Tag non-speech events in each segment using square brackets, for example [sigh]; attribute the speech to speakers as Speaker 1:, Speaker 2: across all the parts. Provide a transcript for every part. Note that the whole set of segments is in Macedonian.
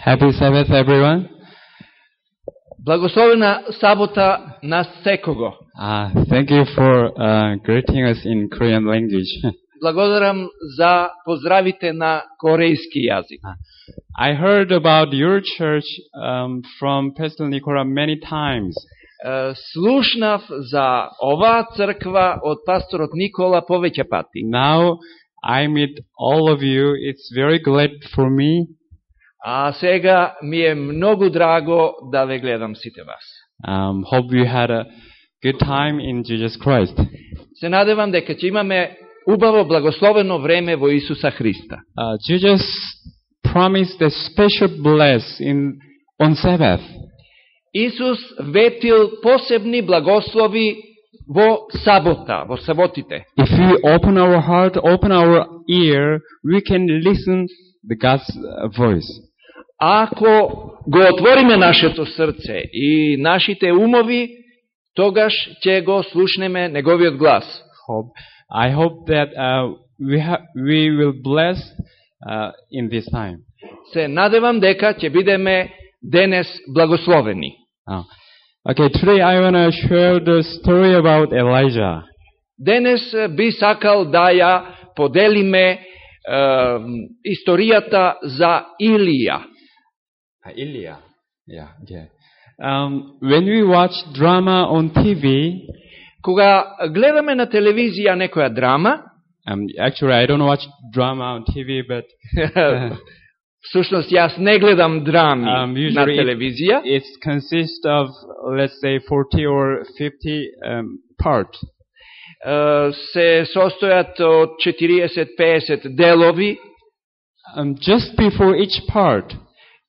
Speaker 1: Happy Sabbath, everyone.
Speaker 2: Благословена сабота на секого.
Speaker 1: Uh, thank you for uh, greeting us in Korean language.
Speaker 2: Благодарам за поздравите на корејски јазик.
Speaker 1: I heard about your church um, from Pastor Nicola many times.
Speaker 2: Е, Слушнав за оваа црква од пасторот Никола повеќе пати.
Speaker 1: Now I meet all of you. It's very glad for me.
Speaker 2: А сега ми е многу драго да ве гледам сите вас.
Speaker 1: Um, hope you had a good time in Jesus Christ.
Speaker 2: Се надевам дека ќе имаме убаво благословено време во Исуса Христа.
Speaker 1: Uh, Jesus promised a special bless in on Sabbath.
Speaker 2: Исус ветил посебни благослови во сабота, во саботите.
Speaker 1: If we open our heart, open our ear, we can listen the God's uh, voice.
Speaker 2: Ако го отвориме нашето срце и нашите умови, тогаш ќе го слушнеме неговиот глас.
Speaker 1: Hope I hope that uh, we ha- we will bless uh, in this time.
Speaker 2: Се надевам дека ќе бидеме денес благословени.
Speaker 1: Uh, okay, today I want to share the story about Elijah.
Speaker 2: Денес би сакал да ја поделиме историјата за Илија.
Speaker 1: Ilya. Yeah. Okay. Um, when we watch drama on TV,
Speaker 2: Кога гледаме на телевизија некоја драма,
Speaker 1: um, actually I don't watch drama on TV, but
Speaker 2: всушност јас не гледам драми
Speaker 1: Um,
Speaker 2: на
Speaker 1: usually it-
Speaker 2: телевизија,
Speaker 1: it consists of let's say 40 or 50 um, parts.
Speaker 2: е, се состојат од 40-50 делови.
Speaker 1: Um, just before each part,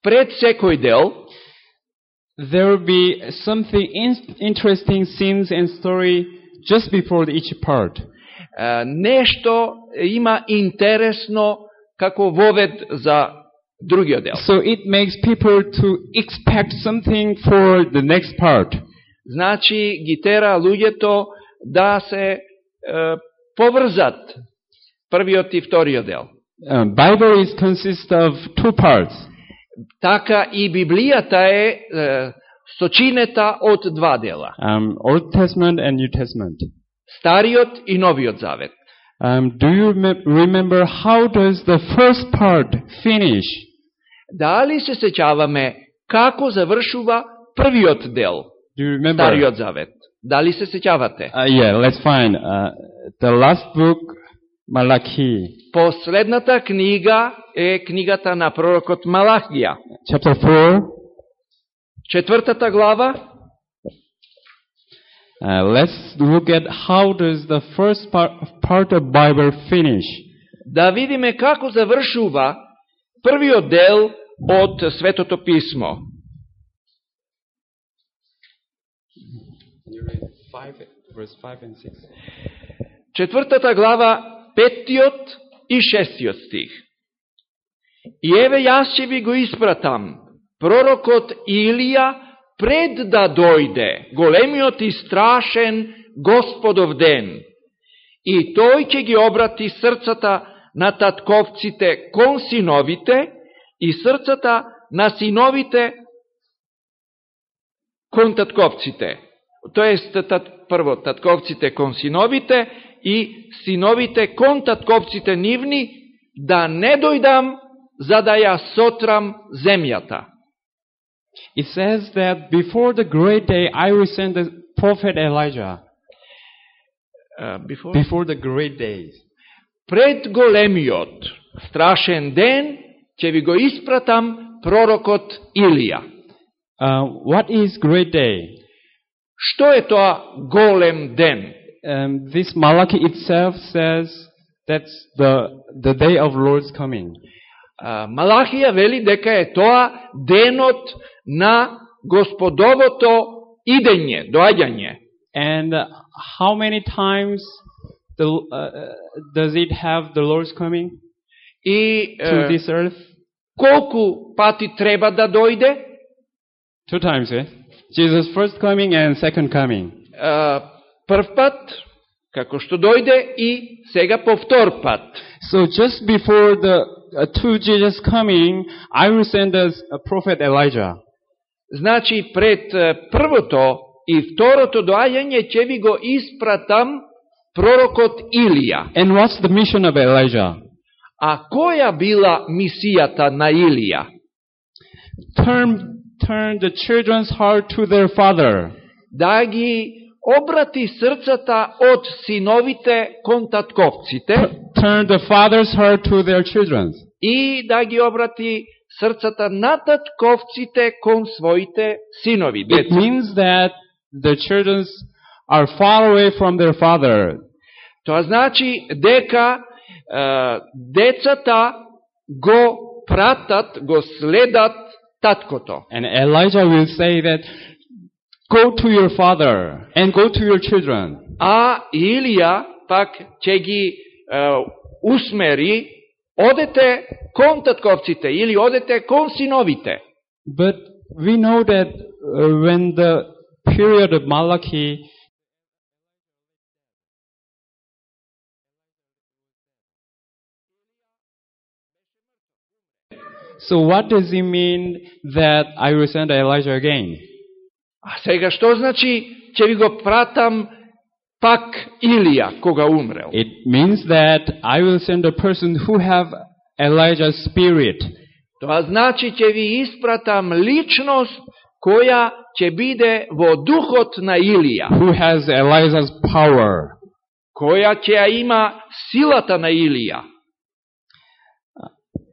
Speaker 2: Пред секој дел
Speaker 1: there will be something in- interesting scenes and story just before each part.
Speaker 2: е, нешто има интересно како вовед за другиот дел.
Speaker 1: So it makes people to expect something for the next part.
Speaker 2: Значи ги тера луѓето да се е, поврзат првиот и вториот дел.
Speaker 1: Um, Bible is consists of two parts.
Speaker 2: Така и Библијата е, е сочинета од два дела.
Speaker 1: Um, Old Testament and New Testament.
Speaker 2: Стариот и Новиот Завет.
Speaker 1: Um, do you rem- remember how does the first part finish?
Speaker 2: Дали се сеќаваме како завршува првиот дел,
Speaker 1: Do you remember?
Speaker 2: Стариот Завет? Дали се сеќавате?
Speaker 1: Uh, yeah, let's find uh, the last book, Malachi,
Speaker 2: Последната книга е книгата на пророкот Малахија.
Speaker 1: chapter four.
Speaker 2: Четвртата глава,
Speaker 1: Uh, let's look at how does the first part, part of Bible finish.
Speaker 2: да видиме како завршува првиот дел од Светото Писмо. Четвртата глава, петтиот и шестиот стих. И еве јас ќе ви го испратам, пророкот Илија, пред да дојде големиот и страшен Господов ден. И тој ќе ги обрати срцата на татковците кон синовите и срцата на синовите кон татковците. Тоест, тат, прво, татковците кон синовите и синовите кон татковците нивни, да не дојдам за да ја сотрам земјата.
Speaker 1: It says that before the great day, I will send the prophet Elijah.
Speaker 2: Uh, before?
Speaker 1: Before the great days.
Speaker 2: Пред големиот, страшен ден, ќе ви го испратам пророкот Илија.
Speaker 1: Uh, what is great day?
Speaker 2: Што е тоа голем ден?
Speaker 1: Um, this Malachi itself says that's the the day of Lord's coming.
Speaker 2: А, Малахија вели дека е тоа денот на Господовото идење, доаѓање.
Speaker 1: And uh, how many times the, uh, does it have the Lord's coming
Speaker 2: И
Speaker 1: to
Speaker 2: е,
Speaker 1: this earth?
Speaker 2: колку пати треба да дојде?
Speaker 1: Two times, eh? Jesus' first coming and second coming.
Speaker 2: Прв пат, како што дојде, и сега по втор пат.
Speaker 1: So just before the uh, to Jesus coming, I will send us a prophet Elijah.
Speaker 2: Значи, пред е, првото и второто доаѓање ќе ви го испратам пророкот Илија.
Speaker 1: And what's the mission of Elijah?
Speaker 2: А која била мисијата на Илија?
Speaker 1: Turn, turn the children's heart to their father.
Speaker 2: Да ги обрати срцата од синовите кон татковците
Speaker 1: Turn the father's heart to their children.
Speaker 2: и да ги обрати срцата на татковците кон своите синови,
Speaker 1: It means that the children are far away from their father.
Speaker 2: Тоа значи дека е, децата го пратат, го следат таткото.
Speaker 1: And Elijah will say that, Go to your father and go to your children.
Speaker 2: A Ilija pak će gi uh, usmeri, odete kom tatkovcite ili odete kom sinovite.
Speaker 1: But we know that uh, when the period of Malachi So what does he mean that I will send Elijah again?
Speaker 2: А сега што значи ќе ви го пратам пак Илија кога умрел?
Speaker 1: It means that I will send a person who have Elijah's spirit.
Speaker 2: Тоа значи ќе ви испратам личност која ќе биде во духот на Илија,
Speaker 1: who has Elijah's power.
Speaker 2: која ќе ја има силата на Илија.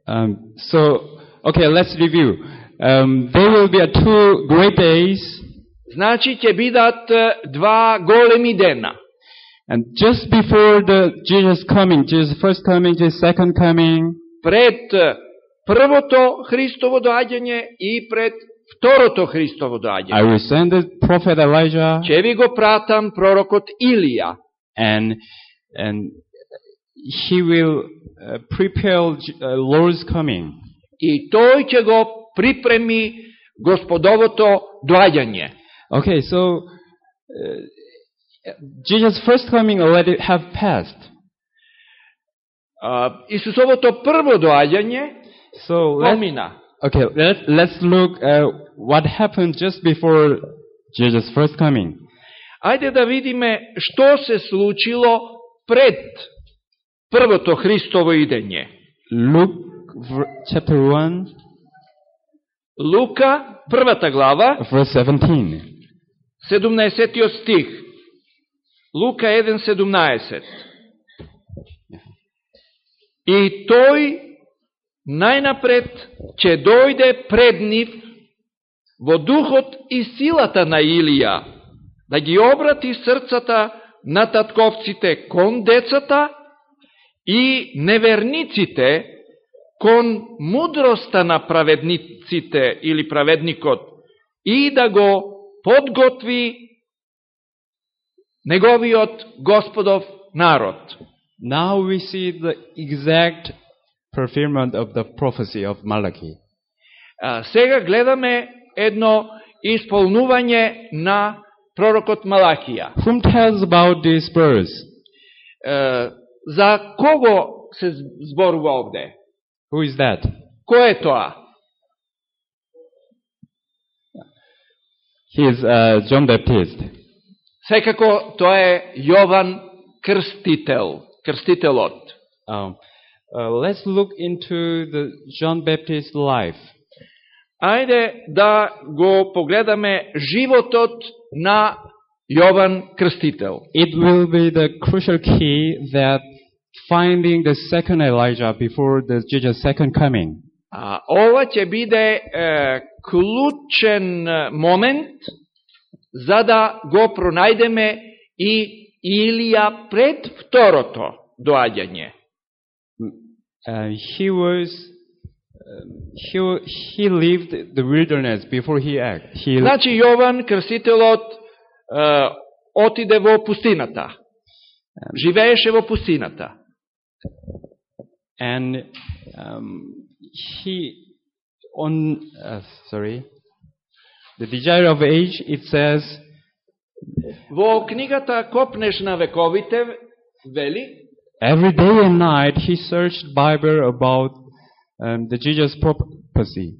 Speaker 1: Um, so, okay, let's review. Um, there will be a two great days,
Speaker 2: Значи ќе бидат два големи дена.
Speaker 1: and just before the Jesus coming, Jesus first coming, Jesus second coming,
Speaker 2: Пред првото Христово доаѓање и пред второто Христово
Speaker 1: I
Speaker 2: доаѓање.
Speaker 1: will send the prophet Elijah,
Speaker 2: Ќе ви го пратам пророкот Илија.
Speaker 1: and and he will prepare Lord's coming.
Speaker 2: И тој ќе го припреми Господовото доаѓање.
Speaker 1: Okay, so uh, Jesus first coming already have passed.
Speaker 2: А, Исусовото прво доаѓање
Speaker 1: So let's
Speaker 2: помина.
Speaker 1: Okay, let, let's look at what happened just before Jesus' first coming.
Speaker 2: Ајде да видиме што се случило пред првото Христово идење.
Speaker 1: Luke v- chapter 1,
Speaker 2: Лука, првата глава,
Speaker 1: verse 17.
Speaker 2: 17 стих. Лука 1.17. И тој најнапред ќе дојде пред нив во духот и силата на Илија, да ги обрати срцата на татковците кон децата и неверниците кон мудроста на праведниците или праведникот и да го подготви неговиот Господов народ.
Speaker 1: Now we see the exact fulfillment of the prophecy of Malachi.
Speaker 2: А, сега гледаме едно исполнување на пророкот Малахија.
Speaker 1: Whom tells about this verse?
Speaker 2: За кого се зборува овде?
Speaker 1: Who is that?
Speaker 2: Кој е тоа?
Speaker 1: He is uh, John Baptist.
Speaker 2: Секако тоа е Јован Крстител, крстителот.
Speaker 1: Um, uh, let's look into the John Baptist life.
Speaker 2: Ајде да го погледаме животот на Јован Крстител.
Speaker 1: It will be the crucial key that finding the second Elijah before the Jesus' second coming.
Speaker 2: А, ова ќе биде е, клучен момент за да го пронајдеме и Илија пред второто доаѓање.
Speaker 1: Uh, he was um, he he lived the wilderness before he act. He
Speaker 2: Значи Јован Крстителот е, отиде во пустината. Живееше во пустината.
Speaker 1: and um, he on uh, sorry the desire of age it says
Speaker 2: Во книгата Копнеш на вековите вели
Speaker 1: every day and night he searched Bible about um, the Jesus prophecy.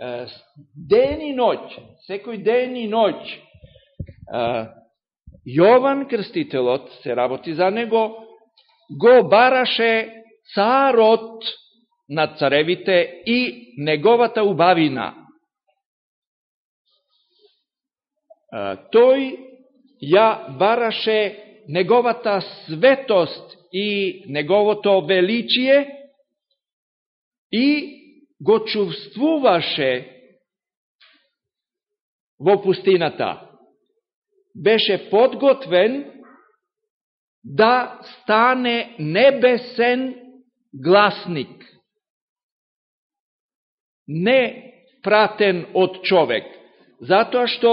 Speaker 2: Е, Ден и ноќ, секој ден и ноќ, е, Јован Крстителот, се работи за него, го бараше царот на царевите и неговата убавина. Тој ја бараше неговата светост и неговото величие и го чувствуваше во пустината. Беше подготвен да стане небесен гласник. Не пратен од човек, затоа што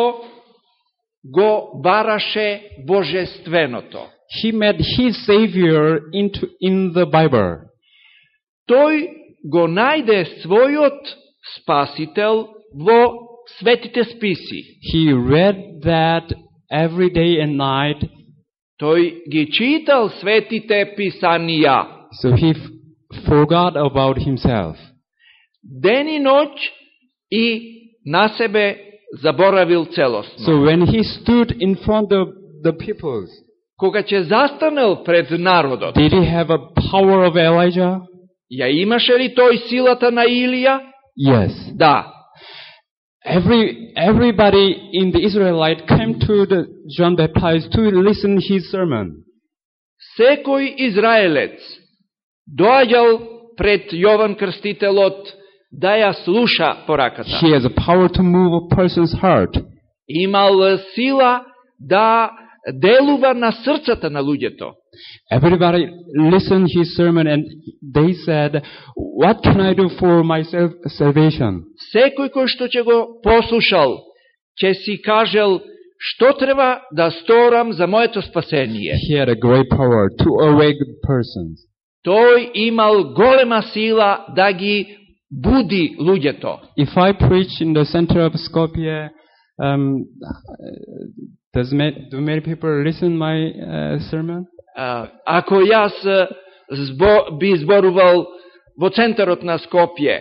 Speaker 2: го бараше божественото.
Speaker 1: He met his Savior into, in the Bible.
Speaker 2: Тој го најде својот спасител во светите списи.
Speaker 1: He read that every day and night,
Speaker 2: Тој ги читал светите писанија.
Speaker 1: so he forgot about himself.
Speaker 2: Ден и ноќ и на себе заборавил целосно.
Speaker 1: So when he stood in front of the people,
Speaker 2: Кога ќе застанел пред народот,
Speaker 1: did he have a power of Elijah?
Speaker 2: ја имаше ли тој силата на Илија?
Speaker 1: Yes.
Speaker 2: Да.
Speaker 1: Every everybody in the Israelite came to the John Baptist to listen his sermon.
Speaker 2: Секој израелец доаѓал пред Јован Крстителот да ја слуша пораката.
Speaker 1: He has a power to move a person's heart.
Speaker 2: Имал сила да делува на срцата на луѓето.
Speaker 1: Everybody listened his sermon and they said, "What can I do for my sal- salvation?"
Speaker 2: Секој кој што ќе го послушал, ќе си кажел што треба да сторам за моето спасение.
Speaker 1: He had a great power to awake persons.
Speaker 2: Тој имал голема сила да ги буди луѓето.
Speaker 1: If I preach in the center of Skopje, um, does ma- do many people listen my uh, sermon?
Speaker 2: А, Ако јас е, збо, би зборувал во центарот на Скопје,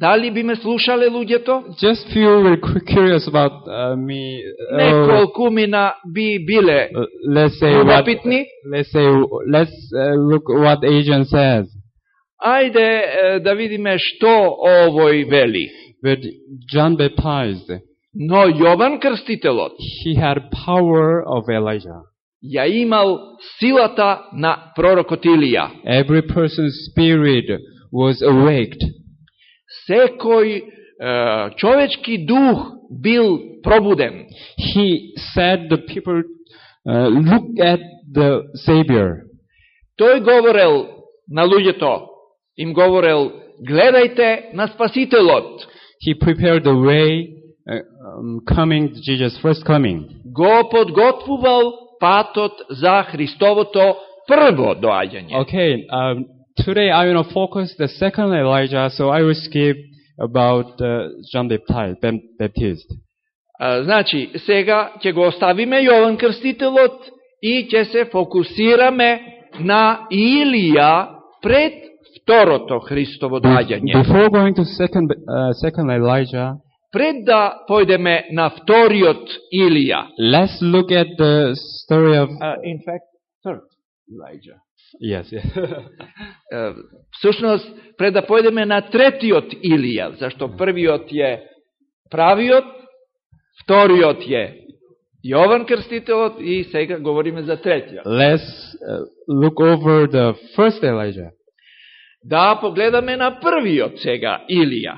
Speaker 2: дали би ме слушале луѓето?
Speaker 1: Just few were cu- curious about uh, me. uh,
Speaker 2: Неколку мина би биле
Speaker 1: uh, let's say what.
Speaker 2: любопитни.
Speaker 1: Let's say let's uh, look what agent says.
Speaker 2: Ајде да видиме што овој вели.
Speaker 1: But John baptized,
Speaker 2: Но Јован Крстителот
Speaker 1: he had power of Elijah.
Speaker 2: ја имал силата на пророкот Илија.
Speaker 1: Every person's spirit was awaked.
Speaker 2: Секој човечки дух бил пробуден.
Speaker 1: He said the people uh, look at the Savior.
Speaker 2: Тој говорел на луѓето, им говорел, гледајте на Спасителот.
Speaker 1: He prepared the way uh, um, coming Jesus' first coming.
Speaker 2: Го подготвувал патот за Христовото прво доаѓање.
Speaker 1: Okay, um, today I want to focus the second Elijah, so I will skip about uh, John Baptist.
Speaker 2: А, Значи, сега ќе го оставиме Јован Крстителот и ќе се фокусираме на Илија пред второто Христово доаѓање.
Speaker 1: Before going to second uh, second Elijah,
Speaker 2: Пред да појдеме на вториот Илија.
Speaker 1: let's look at the story of
Speaker 2: Uh, in fact, third Elijah.
Speaker 1: yes, yes. [laughs]
Speaker 2: Всушност, пред да појдеме на третиот Илија, зашто првиот е правиот, вториот е Јован Крстителот и сега говориме за третиот.
Speaker 1: let's uh, look over the first Elijah.
Speaker 2: Да погледаме на првиот сега Илија.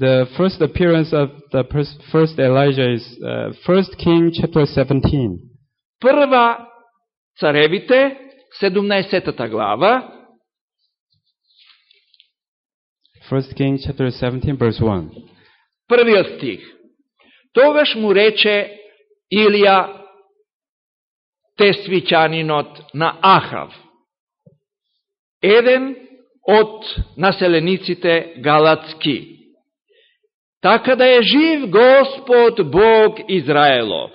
Speaker 1: The first appearance of the first Elijah is uh, First King chapter 17.
Speaker 2: Прва царевите, 17 глава,
Speaker 1: First King chapter 17 verse 1.
Speaker 2: првиот стих. Тогаш му рече Илија тесвичанинот на Ахав, еден од населениците Галатски. Така да е жив Господ Бог Израелов,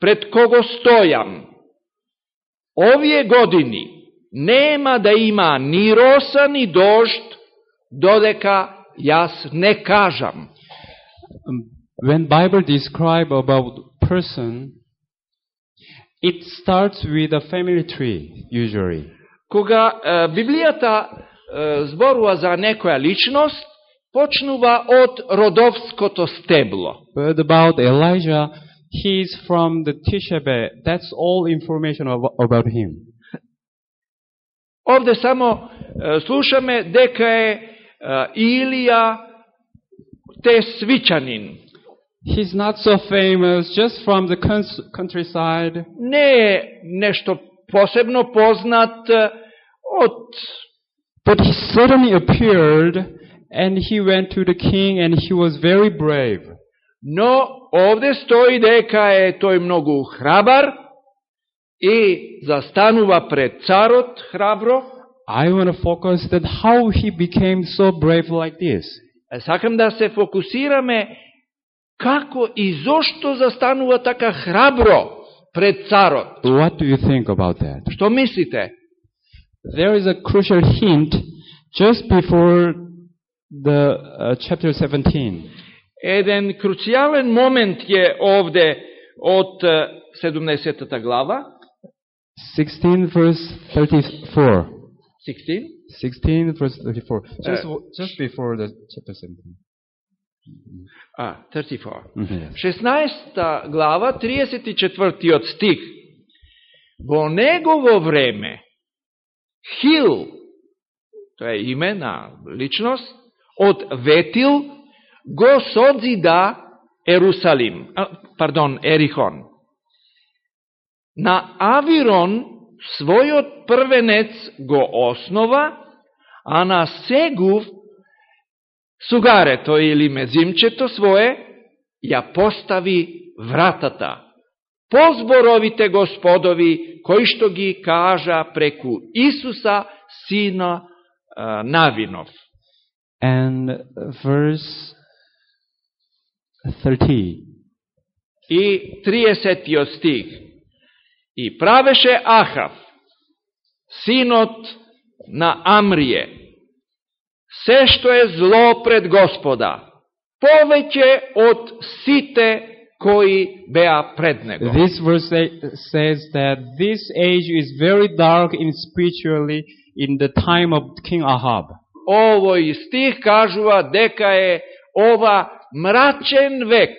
Speaker 2: пред кого стојам. Овие години нема да има ни роса, ни дожд, додека јас не кажам.
Speaker 1: When Bible describe about person, it starts with a family tree, usually.
Speaker 2: Кога е, Библијата е, зборува за некоја личност, почнува од родовското стебло.
Speaker 1: But about Elijah, he's from the Tishabe. That's all information ab- about him.
Speaker 2: Овде само е, слушаме дека е, е Илија те свичанин.
Speaker 1: He's not so famous just from the countryside.
Speaker 2: Не е нешто посебно познат од
Speaker 1: But he suddenly appeared and he went to the king and he was very brave.
Speaker 2: Но овде стои дека е тој многу храбар и застанува пред царот храбро.
Speaker 1: I want to focus that how he became so brave like this.
Speaker 2: Сакам да се фокусираме како и зошто застанува така храбро пред царот.
Speaker 1: What do you think about that?
Speaker 2: Што мислите?
Speaker 1: There is a crucial hint just before the uh, chapter 17.
Speaker 2: Еден круцијален момент е овде од е, 17 глава,
Speaker 1: 16 verse 34.
Speaker 2: 16,
Speaker 1: 16 verse 34. Just,
Speaker 2: Uh,
Speaker 1: just before the chapter 17.
Speaker 2: а, 34.
Speaker 1: Mhm, yes.
Speaker 2: 16 глава, 34 стих. Во негово време Хил, тоа е име на личност, од Ветил го содзида Ерусалим, а, пардон, Ерихон. На Авирон својот првенец го основа, а на Сегув сугарето или мезимчето свое ја постави вратата. По зборовите господови, кои што ги кажа преку Исуса, сина Навинов.
Speaker 1: And verse 30.
Speaker 2: И 30 стих. И правеше Ахав, синот на Амрие, се што е зло пред Господа, повеќе од сите кои беа пред него.
Speaker 1: This verse sa- says that this age is very dark in spiritually in the time of King Ahab.
Speaker 2: Овој стих кажува дека е ова мрачен век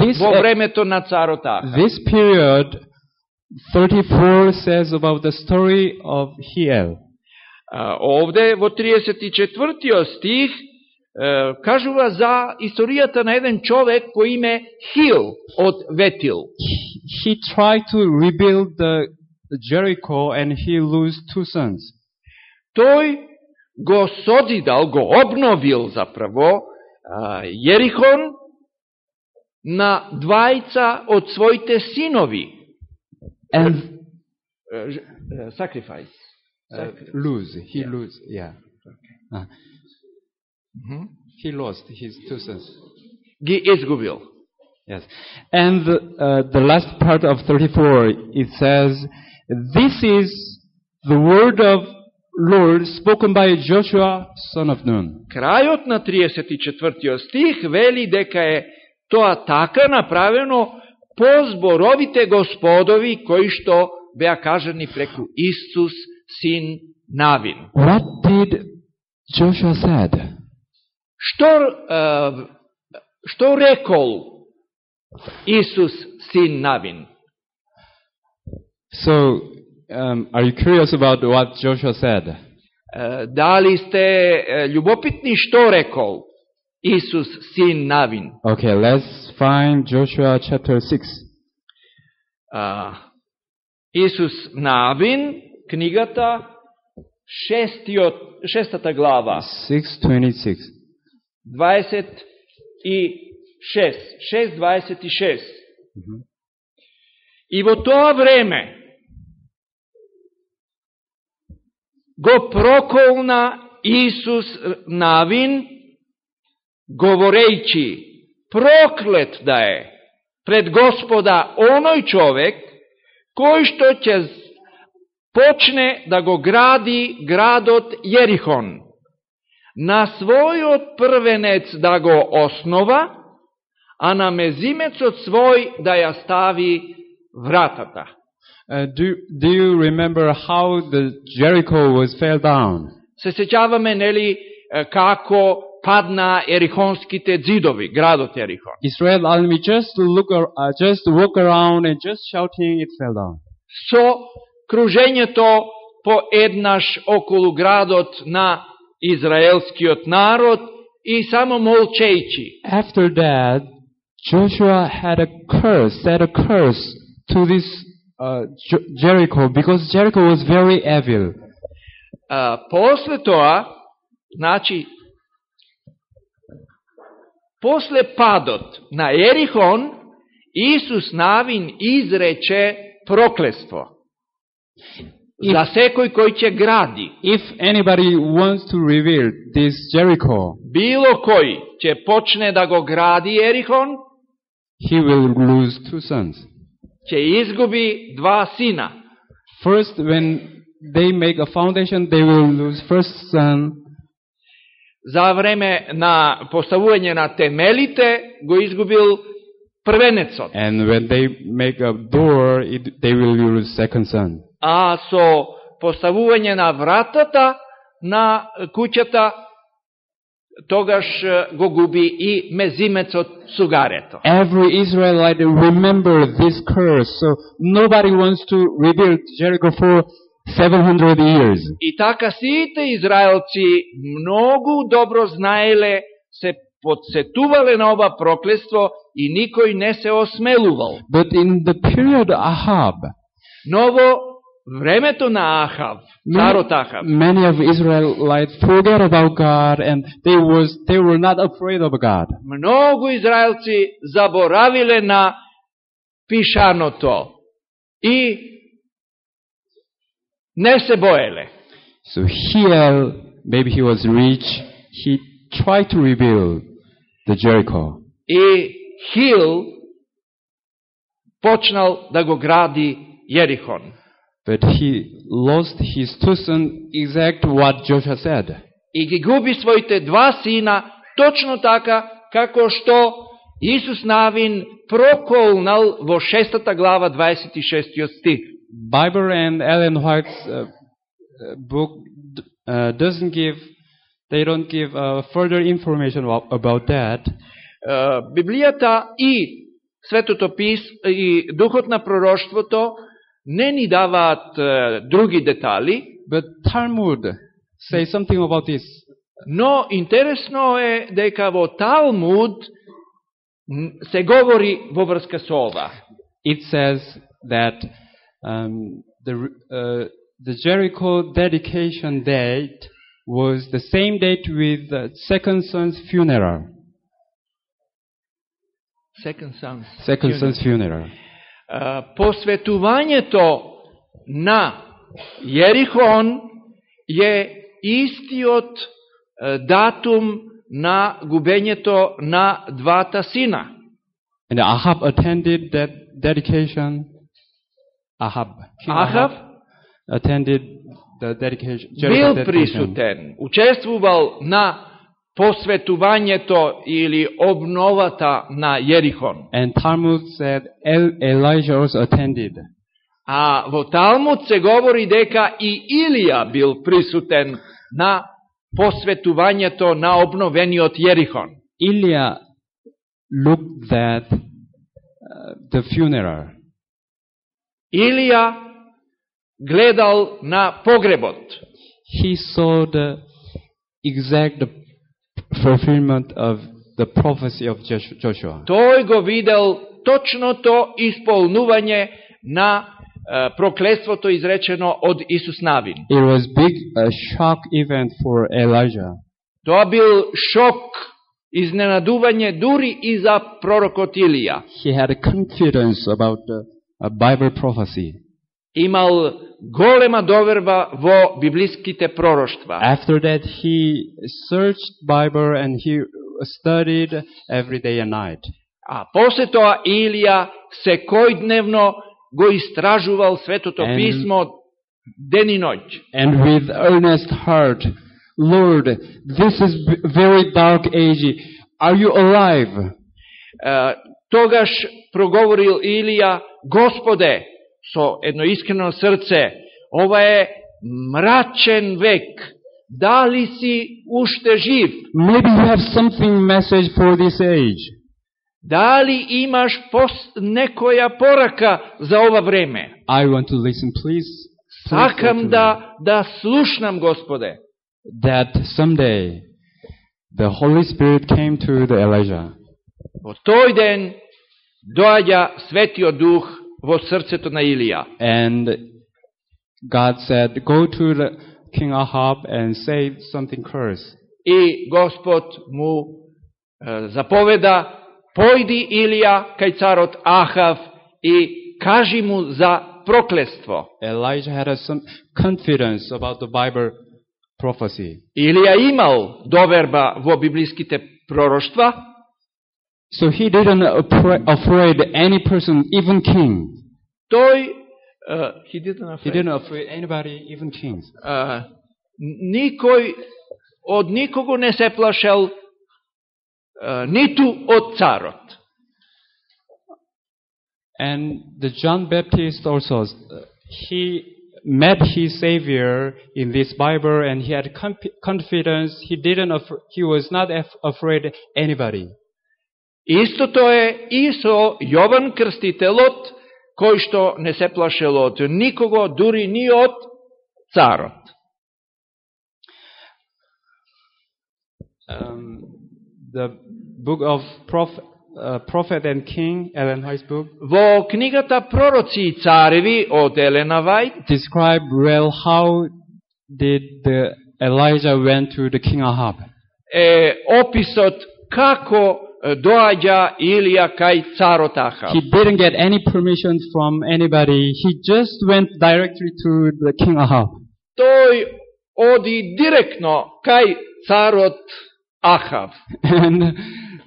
Speaker 1: This,
Speaker 2: во
Speaker 1: uh,
Speaker 2: времето на царот Ахав.
Speaker 1: this period, 34 says about the story of Hiel.
Speaker 2: А, Овде во 34 стих е, кажува за историјата на еден човек кој име Хил од Ветил.
Speaker 1: He, tried to rebuild the Jericho and he lost two sons.
Speaker 2: Тој го созидал, го обновил заправо Јерихон на двајца од своите синови.
Speaker 1: And
Speaker 2: е, Sacrifice.
Speaker 1: uh, lose. He
Speaker 2: Yeah.
Speaker 1: lose. Yeah. Uh,
Speaker 2: Мгм.
Speaker 1: he lost his two sons.
Speaker 2: Ги изгубил.
Speaker 1: Yes. And uh, the last part of 34, it says, This is the word of Lord spoken by Joshua, son of Nun.
Speaker 2: Крајот на 34 стих вели дека е тоа така направено по зборовите господови кои што беа кажани преку Исус, син Навин.
Speaker 1: What did Joshua said?
Speaker 2: Što, e, što rekol Isus sin Navin?
Speaker 1: So, um, are you curious about what Joshua said?
Speaker 2: E, da li ste e, ljubopitni što rekol Isus sin Navin?
Speaker 1: Okay, let's find Joshua chapter 6.
Speaker 2: Uh, Isus Navin, knjigata, šestio, šestata glava.
Speaker 1: 626.
Speaker 2: 26, 6.26. И во тоа време го проколна Исус Навин, говорејќи, проклет да е пред Господа оној човек, кој што ќе почне да го гради градот Јерихон. На својот првенец да го основа, а на мезимецот свој да ја стави вратата.
Speaker 1: Uh, do, do you remember how the Jericho was fell down?
Speaker 2: Се сеќаваме, нели, како падна ерихонските дзидови, градот Ерихон.
Speaker 1: Israel army just look, uh, just walk around and just shouting, it fell down.
Speaker 2: Со кружењето по еднаш околу градот на израелскиот народ и само молчејќи.
Speaker 1: After that, Joshua had a curse, said a curse to this uh, Jer- Jericho because Jericho was very evil.
Speaker 2: А, после тоа, значи, после падот на Ерихон, Исус Навин изрече проклество за секој кој ќе гради.
Speaker 1: If anybody wants to rebuild this Jericho,
Speaker 2: Било кој ќе почне да го гради Ерихон,
Speaker 1: he will lose two sons.
Speaker 2: ќе изгуби два сина.
Speaker 1: First, when they make a foundation, they will lose first son,
Speaker 2: За време на поставување на темелите го изгубил првенецот,
Speaker 1: and when they make a door, it, they will lose second son.
Speaker 2: А со поставување на вратата на куќата тогаш го губи и мезимецот сугарето.
Speaker 1: Every Israelite remember this curse, so nobody wants to rebuild Jericho for 700 years.
Speaker 2: И така сите израелци многу добро знаеле, се подсетувале на ова проклество и никој не се осмелувал.
Speaker 1: But in the period Ahab,
Speaker 2: Но во времето на Ахав, царот Ахав,
Speaker 1: many of Israelites forget about God and they was they were not afraid of God.
Speaker 2: многу израелци заборавиле на пишаното и не се боеле.
Speaker 1: So Hiel, maybe he was rich, he tried to rebuild the Jericho.
Speaker 2: И Хил почнал да го гради Јерихон.
Speaker 1: But he lost his two sons exact what Joshua said.
Speaker 2: И ги губи своите два сина точно така како што Исус Навин проколнал во шестата глава 26 стих.
Speaker 1: Bible and Ellen White's uh, uh, book uh, doesn't give, they don't give uh, further information about, that.
Speaker 2: Библијата и Светото пис и Духот на пророштвото не ни даваат е, други детали,
Speaker 1: But Talmud say something about this.
Speaker 2: но интересно е дека во Талмуд м, се говори во врска со ова.
Speaker 1: It says that um, the, uh, the Jericho dedication date was the same date with the second son's funeral.
Speaker 2: Second son.
Speaker 1: Second son's funeral.
Speaker 2: Посветувањето на Јерихон е истиот датум на губењето на двата сина.
Speaker 1: And Ahab attended that dedication. Ahab. King
Speaker 2: Ахав
Speaker 1: attended the dedication.
Speaker 2: Бил присутен, учествувал на посветувањето или обновата на Јерихон.
Speaker 1: And Talmud said El- Elijah also attended.
Speaker 2: А во Талмуд се говори дека и Илија бил присутен на посветувањето на обновениот Јерихон.
Speaker 1: Ilya looked at uh, the funeral.
Speaker 2: Илија гледал на погребот.
Speaker 1: He saw the exact fulfillment of the prophecy of Josh- Joshua.
Speaker 2: Тој го видел точното исполнување на проклетството изречено од Исус Навин.
Speaker 1: It was big a shock event for Elijah.
Speaker 2: Тоа бил шок, изненадување дури и за пророкот Илија.
Speaker 1: He had confidence about the Bible prophecy.
Speaker 2: Имал голема доверба во библиските пророштва.
Speaker 1: After that, he searched Bible and he studied every day and night.
Speaker 2: А после тоа Илија секојдневно го истражувал Светото
Speaker 1: And-
Speaker 2: писмо ден и ноќ.
Speaker 1: And with earnest heart Lord, this is very dark age. Are you alive?
Speaker 2: Е, Тогаш проговорил Илија, Господе, So jedno iskreno srce, ovo je mračen vek. Da si ušte živ?
Speaker 1: Maybe you have something message for this age.
Speaker 2: Da imaš post, poraka za ova?
Speaker 1: I want to listen, please. Sakam
Speaker 2: da, da slušnam, gospode.
Speaker 1: That someday the Holy Spirit came to the Elijah.
Speaker 2: O toj dođa svetio duh во срцето на Илија.
Speaker 1: and God said, go to the King Ahab and say something curse.
Speaker 2: И Господ му е, заповеда, појди Илија кај царот Ахав и кажи му за проклество.
Speaker 1: Elijah had a, some confidence about the Bible prophecy.
Speaker 2: Илија имал доверба во библиските пророштва,
Speaker 1: So he didn't appra- afraid any person, even king.
Speaker 2: тој е, he didn't
Speaker 1: He
Speaker 2: afraid.
Speaker 1: didn't afraid anybody, even kings.
Speaker 2: Е, никој од никого не се плашел е, ниту од царот.
Speaker 1: And the John Baptist also, uh, he met his Savior in this Bible, and he had comp- confidence. He didn't. Af- he was not af- afraid anybody.
Speaker 2: Истото е и со Јован Крстителот, кој што не се плашел од никого, дури ни од царот.
Speaker 1: Um, the book of Prophet, uh, Prophet and King, Ellen White's book,
Speaker 2: Во книгата Пророци и цареви од Елена Вајд
Speaker 1: describe well how did the Elijah went to the king Ahab.
Speaker 2: е описот како доаѓа Илија кај царот Ахав.
Speaker 1: He didn't get any permission from anybody. He just went directly to the king Ahab.
Speaker 2: Тој оди директно кај царот Ахав.
Speaker 1: And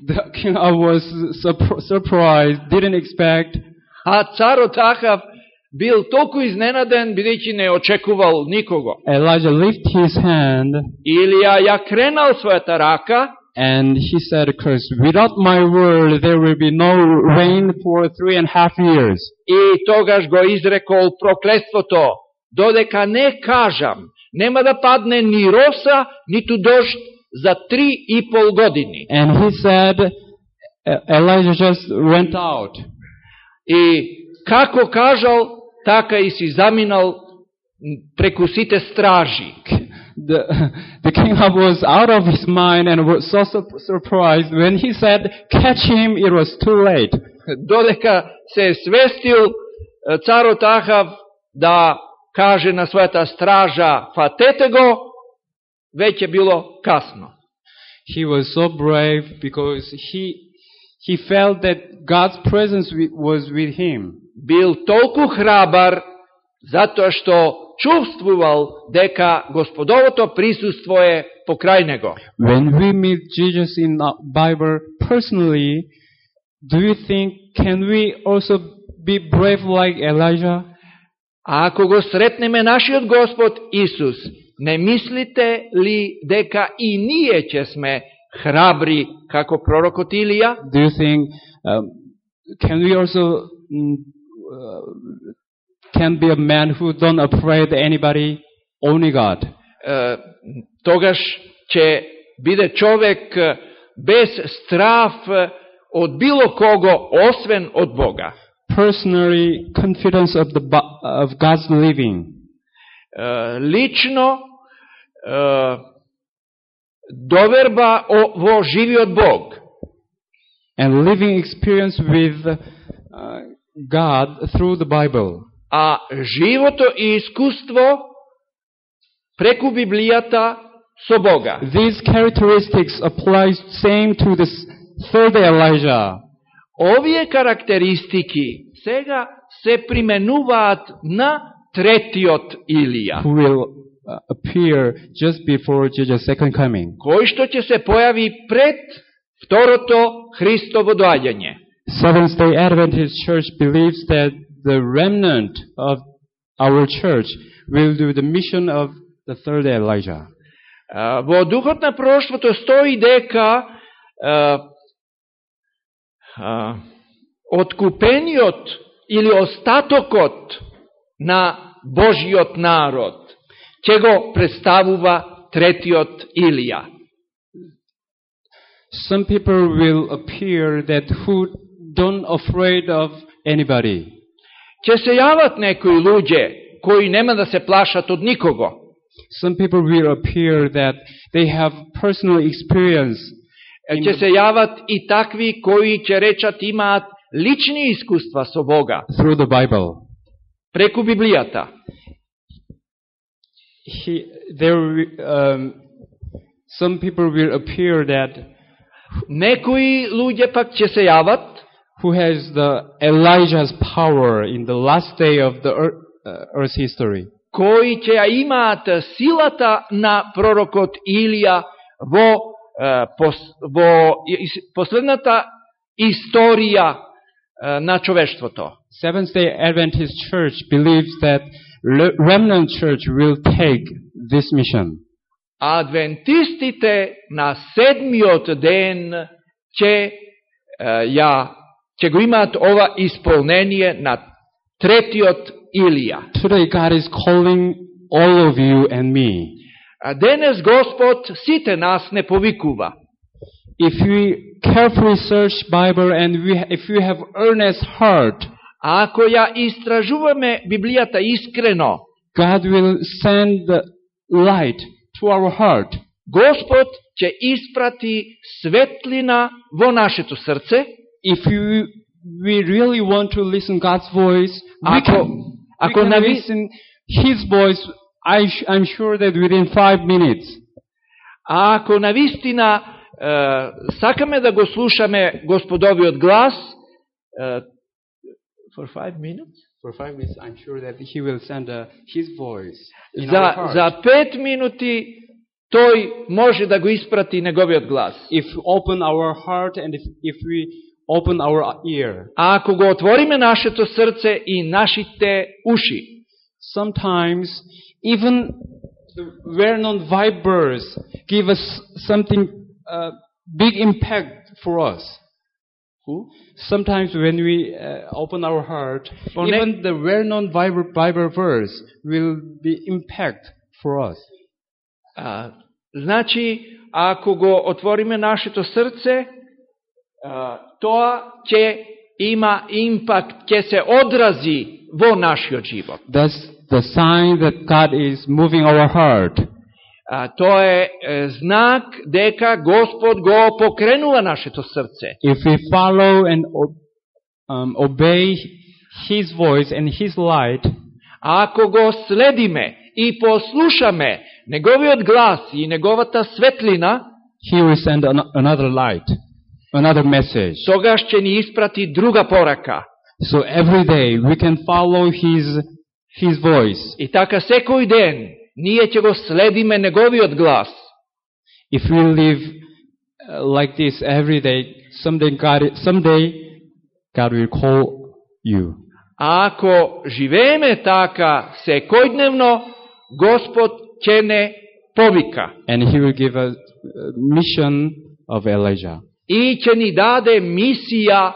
Speaker 1: the king Ahab was surp- surprised, didn't expect.
Speaker 2: А царот Ахав бил толку изненаден, бидејќи не очекувал никого.
Speaker 1: Elijah lifted his hand
Speaker 2: Илија ја кренал својата рака
Speaker 1: and he said, Curse, without my word, there will be no rain for three and a half years.
Speaker 2: и тогаш го изрекол проклетството, додека не кажам, нема да падне ни роса, ниту дожд за три и пол години.
Speaker 1: And he said, E- Elijah just went out.
Speaker 2: И како кажал, така и си заминал преку сите стражи.
Speaker 1: The, [laughs] the king Ahab was out of his mind and was so sur- surprised. When he said, catch him, it was too late.
Speaker 2: Додека се свестил е, царот Ахав да каже на својата стража, фатете го, веќе било касно.
Speaker 1: He was so brave because he, he felt that God's presence wi- was with him.
Speaker 2: Бил толку храбар, затоа што чувствувал дека Господовото присуство е покрај него.
Speaker 1: When we meet Jesus in the Bible personally, do you think, can we also be brave like Elijah?
Speaker 2: А ако го сретнеме нашиот Господ Исус, не мислите ли дека и ние ќе сме храбри како пророкот Илија?
Speaker 1: Do you think, um, can we also uh, can be a man who don't afraid anybody, only God?
Speaker 2: Е, тогаш ќе биде човек е, без страф е, од било кого, освен од Бога.
Speaker 1: Personally, confidence of the bo- of God's living.
Speaker 2: Е, Лично е, доверба о- во живиот Бог.
Speaker 1: and living experience with uh, God through the Bible.
Speaker 2: А живото и искуство преку Библијата со Бога.
Speaker 1: These characteristics apply same to this third Elijah.
Speaker 2: Овие карактеристики сега се применуваат на третиот Илија,
Speaker 1: who will uh, appear just before Jesus' second coming.
Speaker 2: кој што ќе се појави пред второто Христово доаѓање.
Speaker 1: Seventh day Adventist Church believes that the remnant of our church will do the mission of the third Elijah.
Speaker 2: А, Во духот на пророштвото стои дека а, а, откупениот или остатокот на Божиот народ ќе го представува третиот Илија.
Speaker 1: Some people will appear that who don't afraid of anybody.
Speaker 2: Ќе се јават некои луѓе кои нема да се плашат од никого.
Speaker 1: Some people will appear that they have personal experience
Speaker 2: Ќе се јават и такви кои ќе речат имаат лични искуства со Бога
Speaker 1: through the Bible.
Speaker 2: преку Библијата.
Speaker 1: He, there, um, some people will appear that
Speaker 2: Некои луѓе пак ќе се јават
Speaker 1: who has the Elijah's power in the last day of the earth, uh, earth's history.
Speaker 2: кои ќе ја имаат силата на пророкот Илија во, е, пос, во ис- последната историја е, на човештвото.
Speaker 1: Seventh day Adventist Church believes that le- remnant church will take this mission.
Speaker 2: Адвентистите на седмиот ден ќе е, ја ќе го имаат ова исполнение на третиот Илија.
Speaker 1: Today God is calling all of you and me.
Speaker 2: А денес Господ сите нас не повикува.
Speaker 1: If we carefully search Bible and we, if we have earnest heart,
Speaker 2: ако ја истражуваме Библијата искрено,
Speaker 1: God will send the light to our heart.
Speaker 2: Господ ќе испрати светлина во нашето срце,
Speaker 1: If you, we really want to listen God's voice, we
Speaker 2: Ако-
Speaker 1: can, we
Speaker 2: ако
Speaker 1: can
Speaker 2: нави-
Speaker 1: listen His voice. I, sh- I'm sure that within five minutes.
Speaker 2: а ако навистина е, сакаме да го слушаме Господовиот глас, е, for five minutes?
Speaker 1: For five minutes, I'm sure that He will send uh, His voice in our
Speaker 2: За,
Speaker 1: heart.
Speaker 2: за пет минути тој може да го испрати неговиот глас.
Speaker 1: if we open our heart and if, if we open our ear,
Speaker 2: А ако го отвориме нашето срце и нашите уши,
Speaker 1: sometimes even the well-known vipers give us something uh, big impact for us. Sometimes when we uh, open our heart,
Speaker 2: For ne-
Speaker 1: even the well-known Bible, Bible verse will be impact for us.
Speaker 2: А, значи, ако го отвориме нашето срце, а, тоа ќе има импакт, ќе се одрази во нашиот живот.
Speaker 1: That's the sign that God is moving our heart.
Speaker 2: А, тоа е, е знак дека Господ го покренува нашето срце.
Speaker 1: If we follow and um, obey His voice and His light,
Speaker 2: ако го следиме и послушаме неговиот глас и неговата светлина,
Speaker 1: He will send an- another light, another message.
Speaker 2: тогаш ќе ни испрати друга порака.
Speaker 1: So every day we can follow His His voice.
Speaker 2: И така секој ден ние ќе го следиме неговиот глас.
Speaker 1: If we live uh, like this every day, someday God, someday God will call you.
Speaker 2: А ако живееме така секојдневно, Господ ќе не повика
Speaker 1: And He will give us a mission of Elijah.
Speaker 2: И ќе ни даде мисија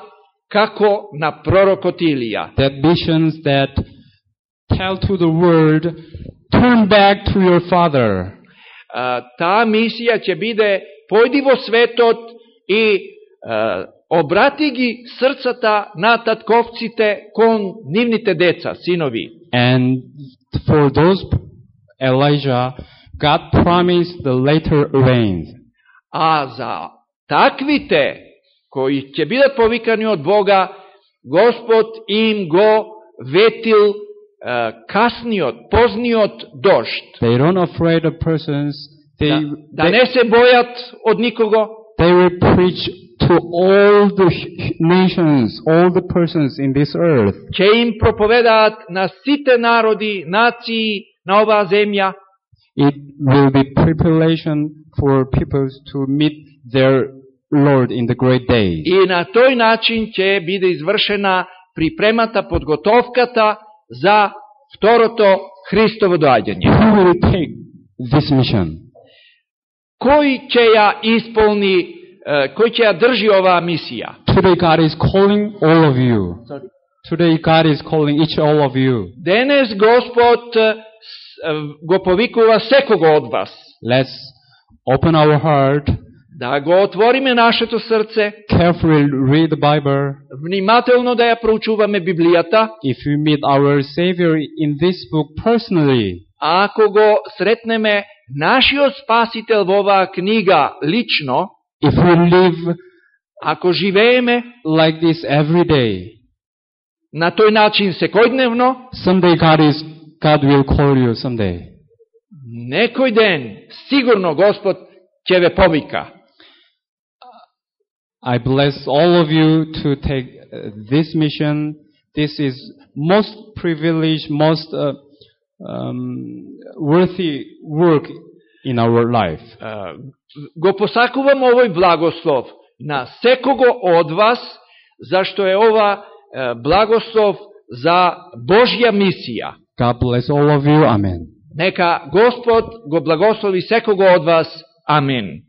Speaker 2: како на пророкот Илија.
Speaker 1: That missions that tell to the world, turn back to your father.
Speaker 2: Таа мисија ќе биде појди во светот и обрати ги срцата на татковците кон нивните деца, синови.
Speaker 1: And for those Elijah, God promised the later rain.
Speaker 2: А за таквите кои ќе бидат повикани од Бога, Господ им го ветил е, касниот, позниот дожд.
Speaker 1: They don't afraid of persons. They,
Speaker 2: Да, да не се бојат од никого,
Speaker 1: they will preach to all the nations, all the persons in this earth.
Speaker 2: ќе им проповедаат на сите народи, нации на оваа земја,
Speaker 1: It will be preparation for people to meet their Lord in the great day.
Speaker 2: и на тој начин ќе биде извршена припремата, подготовката за второто Христово доаѓање.
Speaker 1: Who will take this mission?
Speaker 2: кој ќе ја исполни, е, кој ќе ја држи оваа мисија.
Speaker 1: Today God is calling all of you. Today God is calling each all of you.
Speaker 2: Денес Господ е, с- е, го повикува секого од вас.
Speaker 1: Let's open our heart,
Speaker 2: Да го отвориме нашето срце,
Speaker 1: carefully read the Bible.
Speaker 2: внимателно да ја проучуваме Библијата,
Speaker 1: If we meet our Savior in this book personally,
Speaker 2: ако го сретнеме нашиот Спасител во оваа книга лично,
Speaker 1: if we live
Speaker 2: ако живееме
Speaker 1: like this every day,
Speaker 2: на тој начин секојдневно,
Speaker 1: someday God is God will call you someday.
Speaker 2: некој ден сигурно Господ ќе ве повика.
Speaker 1: I bless all of you to take uh, this mission. This is most privileged, most uh, um, worthy work in our life.
Speaker 2: Го посакувам овој благослов на секого од вас, зашто е ова благослов за Божја мисија.
Speaker 1: God bless all of you. Amen.
Speaker 2: Нека Господ го благослови секого од вас. Амин.